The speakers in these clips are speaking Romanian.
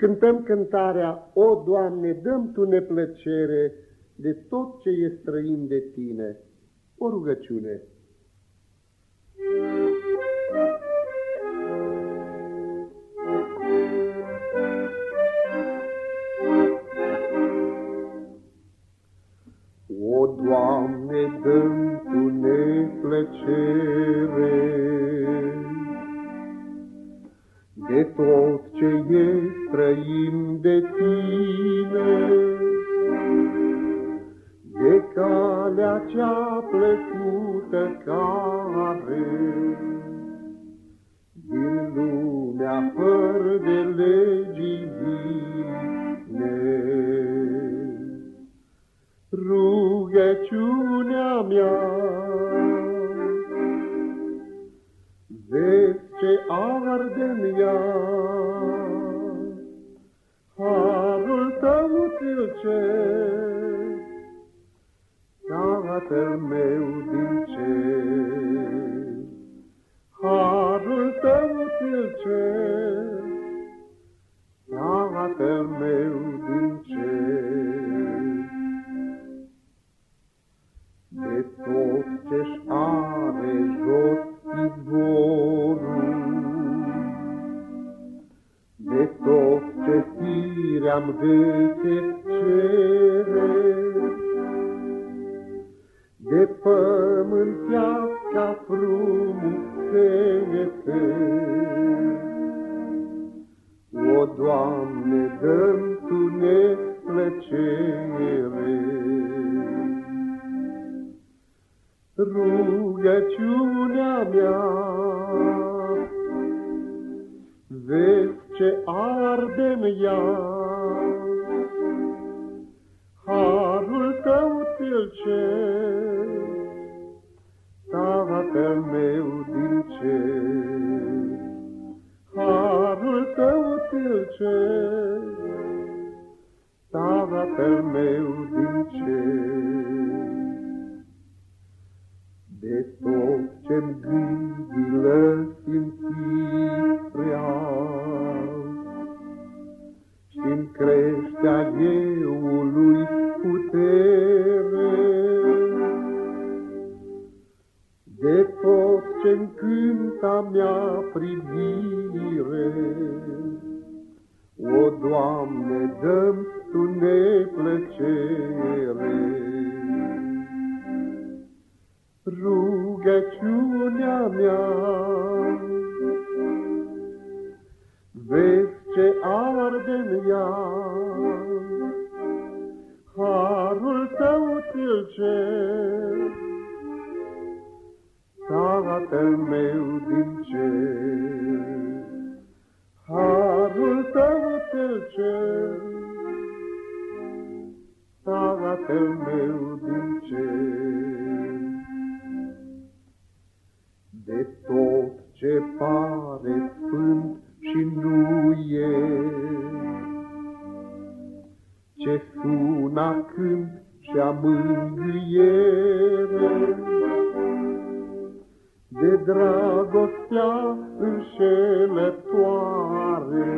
cântăm cântarea, O, Doamne, dăm Tu neplăcere de tot ce e străin de Tine. O rugăciune. O, Doamne, dăm Tu neplăcere de tot ce e străin de tine, de calea cea plăcută care din lumea fără de legii vine. Rugăciunea mea, vezi ce arde-n ea. Harul tău ți-l cer, Tatăl meu din cer. Harul tău ți-l cer, Tatăl meu din cer. De tot ce-și are jos izvorul, firea-mi gâte cere, de pământeasca frumusețe. O, Doamne, dă-mi Tu neplăcere. Rugăciunea mea, vezi ce arde-n ea. Harul tău ți-l cer, Tatăl meu din cer. Harul tău ți-l cer, Tatăl meu din cer. De tot ce-mi gândile tot ce-mi cânta mea privire, O, Doamne, dă-mi Tu neplăcere. Rugăciunea mea, vezi ce arde-n ea, Harul tău ți-l cer, Tatăl meu din cer. Harul tău ți-l cer, Tatăl meu din cer. De tot ce pare De dragostea înșelătoare,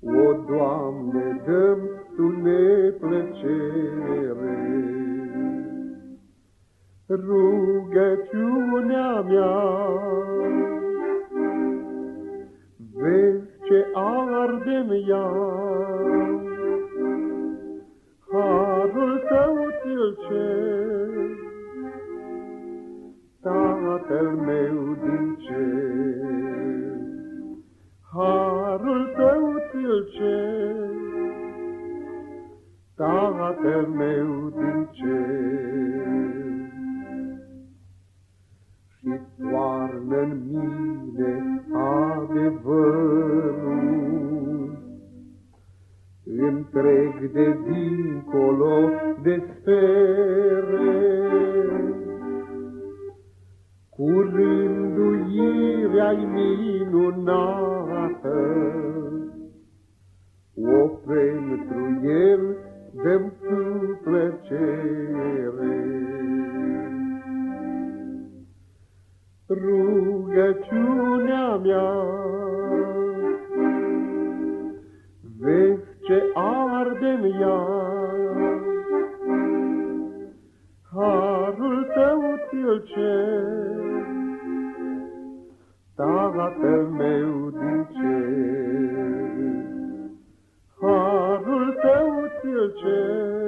O, Doamne, dă-mi Tu neplăcere. Rugăciunea mea, vezi ce arde-n ea, Tatăl meu din cer. Harul tău ți-l cer, Tatăl meu din cer. Și toarnă-n mine adevărul, Întreg de dincolo de sfere, Curânduirea-i minunată, O pentru el dăm cu plăcere. Rugăciunea mea, Vezi ce arde-n ea, Tatăl meu din cer, Harul tău ți-l cer,